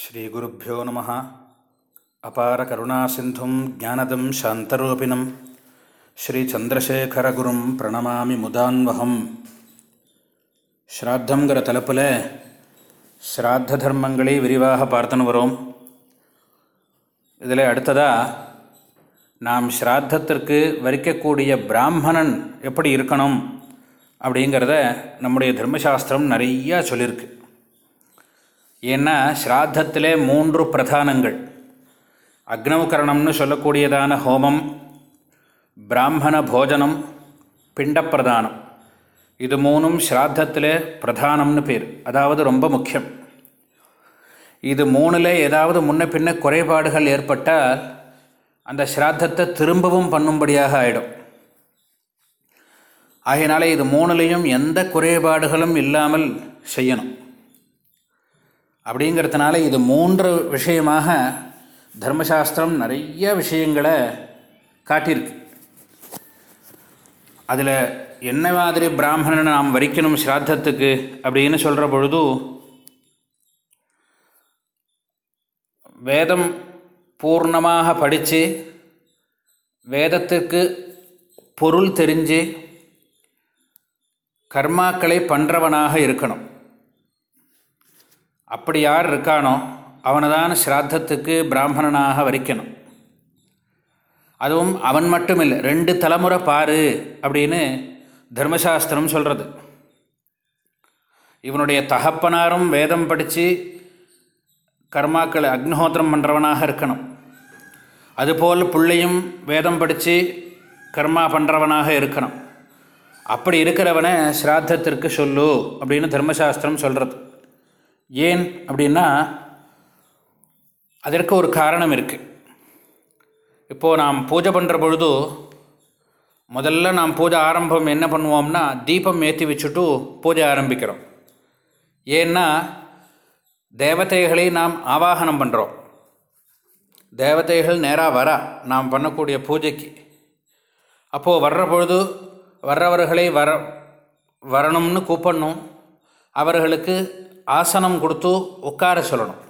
ஸ்ரீகுருப்போ நம. அபார கருணாசிந்தும் ஜானதம் சாந்தரூபிணம். ஸ்ரீச்சந்திரசேகரகுரும் பிரணமாமி முதான்வகம். ஸ்ராத்தங்கிற தலைப்பில் ஸ்ராத்த தர்மங்களை விரிவாக பார்த்துன்னு வரோம். இதில் அடுத்ததாக நாம் ஸ்ராத்தத்திற்கு வரிக்கக்கூடிய பிராமணன் எப்படி இருக்கணும் அப்படிங்கிறத நம்முடைய தர்மசாஸ்திரம் நிறையா சொல்லியிருக்கு. ஏன்னா ஸ்ராத்தத்திலே மூன்று பிரதானங்கள். அக்னவுகரணம்னு சொல்லக்கூடியதான ஹோமம் பிராமண போஜனம் பிண்டப்பிரதானம். இது மூணும் ஸ்ராத்தத்தில் பிரதானம்னு பேர். அதாவது ரொம்ப முக்கியம். இது மூணில் ஏதாவது முன்ன பின்ன குறைபாடுகள் ஏற்பட்டால் அந்த ஸ்ராத்தத்தை திரும்பவும் பண்ணும்படியாக ஆகிடும் ஆகையினால இது மூணுலேயும் எந்த குறைபாடுகளும் இல்லாமல் செய்யணும். அப்படிங்கிறதுனால இது மூன்று விஷயமாக தர்மசாஸ்திரம் நிறைய விஷயங்களை காட்டியிருக்கு. அதில் என்ன மாதிரி பிராமணனை நாம் வரிக்கணும் ஸ்ராத்தத்துக்கு அப்படின்னு சொல்கிற பொழுது வேதம் பூர்ணமாக படித்து வேதத்துக்கு பொருள் தெரிஞ்சு கர்மாக்களை பண்ணுறவனாக இருக்கணும். அப்படி யார் இருக்கானோ அவனை தான் ஸ்ராத்தத்துக்கு பிராமணனாக வரிக்கணும். அதுவும் அவன் மட்டும் இல்லை ரெண்டு தலைமுறை பாரு அப்படின்னு தர்மசாஸ்திரம் சொல்கிறது இவனுடைய தகப்பனாரும் வேதம் படித்து கர்மாக்களை அக்னிஹோத்திரம் பண்ணுறவனாக இருக்கணும். அதுபோல் பிள்ளையும் வேதம் படித்து கர்மா பண்ணுறவனாக இருக்கணும். அப்படி இருக்கிறவனை ஸ்ராத்தத்திற்கு சொல்லு அப்படின்னு தர்மசாஸ்திரம் சொல்கிறது ஏன் அப்படின்னா அதற்கு ஒரு காரணம் இருக்குது இப்போது நாம் பூஜை பண்ணுற பொழுது முதல்ல நாம் பூஜை ஆரம்பம் என்ன பண்ணுவோம்னா தீபம் ஏற்றி வச்சுட்டு பூஜை ஆரம்பிக்கிறோம். ஏன்னா தேவதைகளை நாம் ஆவாகனம் பண்ணுறோம் தேவதைகள் நேராக வரா நாம் பண்ணக்கூடிய பூஜைக்கு. அப்போது வர்ற பொழுது வர்றவர்களை வர வரணும்னு கூப்பிடணும். அவர்களுக்கு ஆசனம் கொடுத்து உட்கார சொல்லணும்.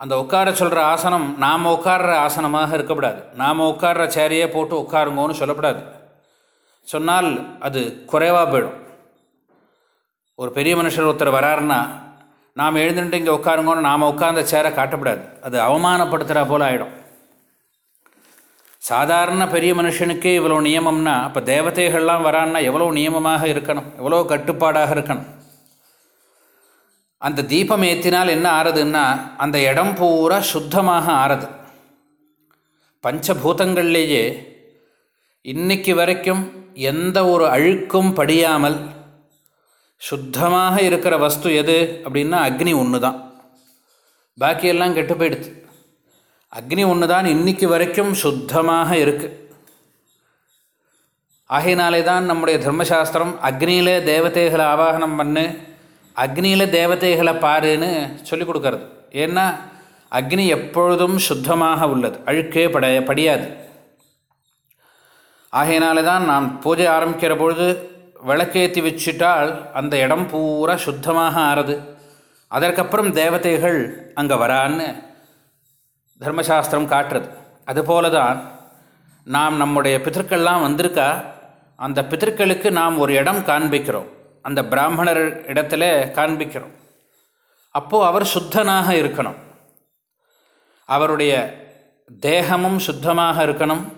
அந்த உட்கார சொல்கிற ஆசனம் நாம் உட்கார்ற ஆசனமாக இருக்கக்கூடாது. நாம் உட்கார்ற சேரையே போட்டு உட்காருங்கன்னு சொல்லக்கூடாது சொன்னால் அது குறைவாக போயிடும். ஒரு பெரிய மனுஷர் ஒருத்தர் வராருன்னா நாம் எழுந்துட்டு இங்கே உட்காருங்கன்னு நாம் உட்கார்ந்த சேரை காட்டக்கூடாது அது அவமானப்படுத்துகிற போல் ஆகிடும் சாதாரண பெரிய மனுஷனுக்கே இவ்வளோ நியமம்னா அப்போ தேவதைகள்லாம் வரான்னா எவ்வளோ நியமமாக இருக்கணும்? எவ்வளோ கட்டுப்பாடாக இருக்கணும்? அந்த தீபம் ஏற்றினால் என்ன ஆறுதுன்னா அந்த இடம் பூரா சுத்தமாக ஆறுது. பஞ்சபூதங்கள்லேயே இன்னைக்கு வரைக்கும் எந்த ஒரு அழுக்கும் படியாமல் சுத்தமாக இருக்கிற வஸ்து எது அப்படின்னா அக்னி ஒன்று தான். பாக்கியெல்லாம் கெட்டு போயிடுது. அக்னி ஒன்று தான் இன்னைக்கு வரைக்கும் சுத்தமாக இருக்குது ஆகையினாலே தான் நம்முடைய தர்மசாஸ்திரம் அக்னியிலே தேவதைகளை ஆவாகனம் பண்ணு அக்னியில் தேவதைகளை பாருன்னு சொல்லிக் கொடுக்கறது. ஏன்னா அக்னி எப்பொழுதும் சுத்தமாக உள்ளது. அழுக்கே பட படியாது. ஆகையினால தான் நாம் பூஜை ஆரம்பிக்கிற பொழுது விளக்கேற்றி வச்சுட்டால் அந்த இடம் பூரா சுத்தமாக ஆறுது. அதற்கப்புறம் தேவதைகள் அங்கே வரான்னு தர்மசாஸ்திரம் காட்டுறது. அதுபோல தான் நாம் நம்முடைய பித்தர்கள்லாம் வந்திருக்கா? அந்த பித்தர்களுக்கு நாம் ஒரு இடம் காண்பிக்கிறோம். அந்த பிராமணர் இடத்துல காண்பிக்கிறோம். அப்போது அவர் சுத்தனாக இருக்கணும். அவருடைய தேகமும் சுத்தமாக இருக்கணும்.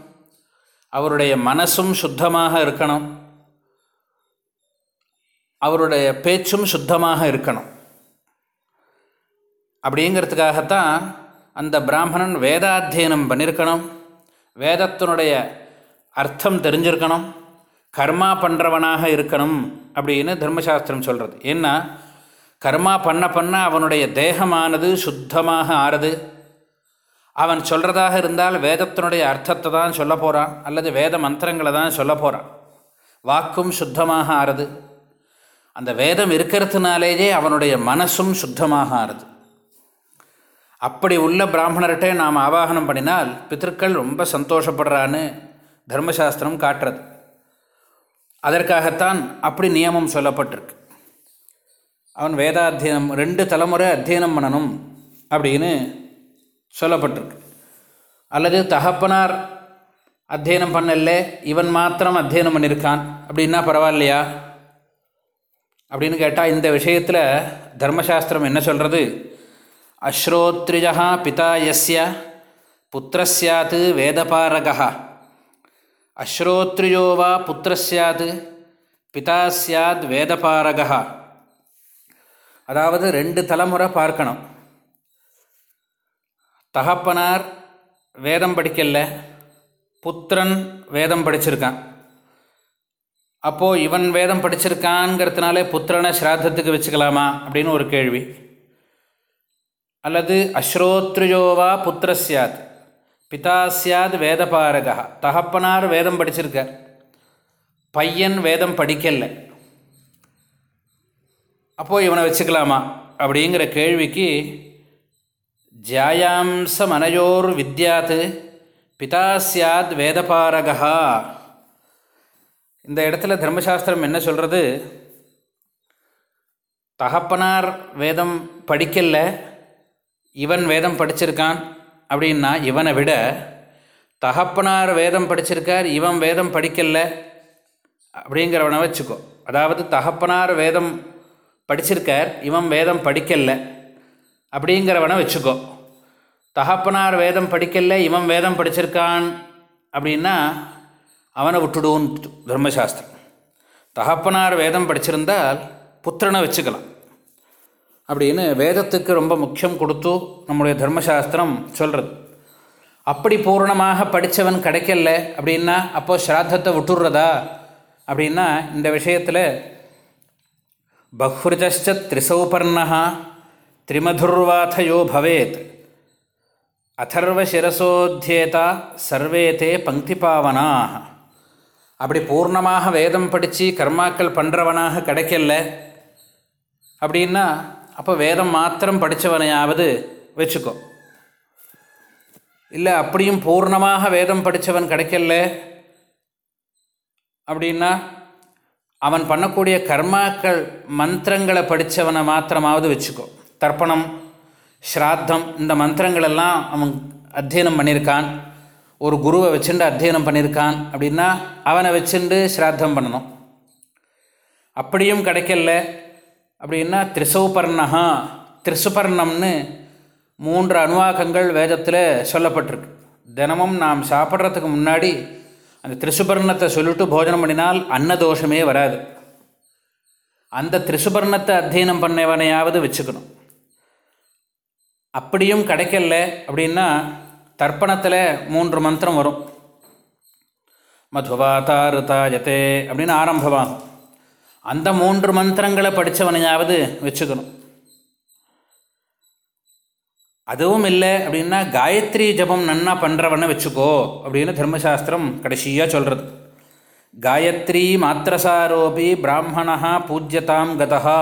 அவருடைய மனசும் சுத்தமாக இருக்கணும். அவருடைய பேச்சும் சுத்தமாக இருக்கணும். அப்படிங்கிறதுக்காகத்தான் அந்த பிராமணன் வேதாத்தியனம் பண்ணியிருக்கணும் வேதத்தினுடைய அர்த்தம் தெரிஞ்சிருக்கணும். கர்மா பண்ணுறவனாக இருக்கணும் அப்படின்னு தர்மசாஸ்திரம் சொல்கிறது ஏன்னா கர்மா பண்ண பண்ண அவனுடைய தேகமானது சுத்தமாக ஆறுது. அவன் சொல்கிறதாக இருந்தால் வேதத்தினுடைய அர்த்தத்தை தான் சொல்ல போகிறான் அல்லது வேத மந்திரங்களை தான் சொல்ல போகிறான் வாக்கும் சுத்தமாக ஆறுது. அந்த வேதம் இருக்கிறதுனாலேயே அவனுடைய மனசும் சுத்தமாக ஆறுது. அப்படி உள்ள பிராமணர்கிட்ட நாம் ஆவாகனம் பண்ணினால் பித்திருக்கள் ரொம்ப சந்தோஷப்படுறான்னு தர்மசாஸ்திரம் காட்டுறது. அதற்காகத்தான் அப்படி நியமம் சொல்லப்பட்டிருக்கு. அவன் வேதாத்தியனம் ரெண்டு தலைமுறை அத்தியனம் பண்ணணும் அப்படின்னு சொல்லப்பட்டிருக்கு. அல்லது தகப்பனார் அத்தியனம் பண்ணல இவன் மாத்திரம் அத்தியனம் பண்ணியிருக்கான் அப்படின்னா பரவாயில்லையா? அப்படின்னு கேட்டால் இந்த விஷயத்தில் தர்மசாஸ்திரம் என்ன சொல்கிறது அஸ்ரோத்ரிஜா பிதா எஸ்ய புத்திரஸ்யாத்து வேதபாரகா அஸ்ரோத்ரியோ வா புத்திரஸ்யாத் பிதா சியாத் வேதபாரகா அதாவது ரெண்டு தலைமுறை பார்க்கணும். தகப்பனார் வேதம் படிக்கல புத்திரன் வேதம் படிச்சிருக்கான். அப்போது இவன் வேதம் படிச்சிருக்கான்ங்கிறதுனாலே புத்திரனை ஸ்ராத்தத்துக்கு வச்சுக்கலாமா அப்படின்னு ஒரு கேள்வி. அல்லது அஸ்ரோத்ரியோவா புத்திர சியாத் பிதா சியாத் வேதபாரகா. தகப்பனார் வேதம் படிச்சிருக்கார். பையன் வேதம் படிக்கலை. அப்போது இவனை வச்சுக்கலாமா? அப்படிங்கிற கேள்விக்கு ஜாயாம்ச மனையோர் வித்யாத் பிதா சியாத் வேதபாரகா. இந்த இடத்துல தர்மசாஸ்திரம் என்ன சொல்கிறது தகப்பனார் வேதம் படிக்கல. இவன் வேதம் படிச்சிருக்கான். அப்படின்னா இவனை விட தகப்பனார் வேதம் படிச்சிருக்கார் இவன் வேதம் படிக்கல அப்படிங்கிறவனை வச்சுக்கோ. அதாவது தகப்பனார் வேதம் படிச்சிருக்கார் இவன் வேதம் படிக்கல அப்படிங்கிறவனை வச்சுக்கோ. தகப்பனார் வேதம் படிக்கல இவன் வேதம் படிச்சிருக்கான் அப்படின்னா அவனை விட்டுடுவோன்னு தர்மசாஸ்திரம் தகப்பனார் வேதம் படிச்சிருந்தால் புத்திரனை வச்சுக்கலாம். அப்படின்னு வேதத்துக்கு ரொம்ப முக்கியம் கொடுத்து நம்முடைய தர்மசாஸ்திரம் சொல்கிறது அப்படி பூர்ணமாக படித்தவன் கிடைக்கல அப்படின்னா அப்போது ஸ்ராத்தத்தை விட்டுடுறதா அப்படின்னா இந்த விஷயத்தில் பஹ்ருஜச்ச திரிசௌபர்ணா திரிமதுர்வாதயோ பவேத். அதர்வசிரசோத்தியேதா சர்வே தே பங்கி பாவனாக அப்படி பூர்ணமாக வேதம் படித்து கர்மாக்கள் பண்ணுறவனாக கிடைக்கல அப்படின்னா அப்போ வேதம் மாத்திரம் படித்தவனையாவது வச்சுக்கோ. இல்லை அப்படியும் பூர்ணமாக வேதம் படித்தவன் கிடைக்கல அப்படின்னா அவன் பண்ணக்கூடிய கர்மாக்கள் மந்திரங்களை படித்தவனை மாத்திரமாவது வச்சுக்கோ. தர்ப்பணம் ஸ்ராத்தம் இந்த மந்திரங்களெல்லாம் அவன் அத்தியனம் பண்ணியிருக்கான் ஒரு குருவை வச்சுண்டு அத்தியனம் பண்ணியிருக்கான் அப்படின்னா அவனை வச்சுண்டு ஸ்ராத்தம் பண்ணணும். அப்படியும் கிடைக்கல அப்படின்னா திரிசௌபர்ணா திரிசுபர்ணம்னு மூன்று அணுவாக்கங்கள் வேதத்தில் சொல்லப்பட்டிருக்கு. தினமும் நாம் சாப்பிட்றதுக்கு முன்னாடி அந்த திரிசுபர்ணத்தை சொல்லிட்டு போஜனம் பண்ணினால் அன்னதோஷமே வராது. அந்த திரிசுபர்ணத்தை அத்தியனம் பண்ணவனையாவது வச்சுக்கணும். அப்படியும் கிடைக்கல அப்படின்னா தர்ப்பணத்தில் மூன்று மந்திரம் வரும். மதுவாதாருதாயத்தே அப்படின்னு ஆரம்பமாகும். அந்த மூன்று மந்திரங்களை படித்தவனையாவது வச்சுக்கணும். அதுவும் இல்லை அப்படின்னா காயத்ரி ஜபம் நன்னா பண்ணுறவனை வச்சுக்கோ அப்படின்னு தர்மசாஸ்திரம் கடைசியாக சொல்கிறது காயத்ரி மாத்திரசாரோபி பிராமணா பூஜ்யதாம் கதா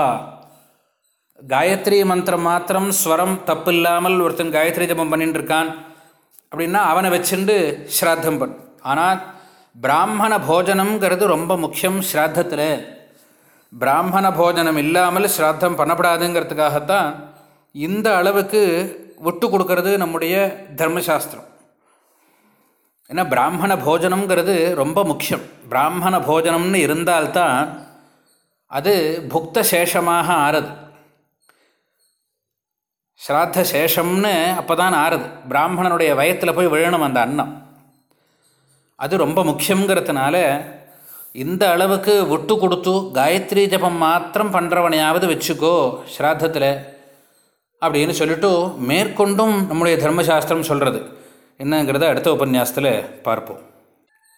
காயத்ரி மந்திரம் மாத்திரம் ஸ்வரம் தப்பு இல்லாமல் ஒருத்தன் காயத்ரி ஜபம் பண்ணிட்டு இருக்கான் அப்படின்னா அவனை வச்சுண்டு ஸ்ராத்தம் பண்ணு. ஆனால் பிராமண போஜனங்கிறது ரொம்ப முக்கியம் ஸ்ராத்தத்தில். பிராமண போஜனம் இல்லாமல் ஸ்ராத்தம் பண்ணப்படாதுங்கிறதுக்காகத்தான் இந்த அளவுக்கு ஒட்டு கொடுக்கறது நம்முடைய தர்மசாஸ்திரம். ஏன்னா பிராமண போஜனம்ங்கிறது ரொம்ப முக்கியம். பிராமண போஜனம்னு இருந்தால்தான் அது புக்த சேஷமாக ஆறுது. ஸ்ராத்த சேஷம்னு அப்போ தான் ஆறுது. பிராமணனுடைய வயத்தில் போய் விழணும் அந்த அன்னம். அது ரொம்ப முக்கியங்கிறதுனால இந்த அளவுக்கு விட்டு கொடுத்து காயத்ரி ஜபம் மாத்திரம் பண்ணுறவனையாவது வச்சுக்கோ ஸ்ராத்தத்தில். அப்படின்னு சொல்லிட்டு மேற்கொண்டும் நம்முடைய தர்மசாஸ்திரம் சொல்கிறது என்னங்கிறத அடுத்த உபன்யாசத்தில் பார்ப்போம்.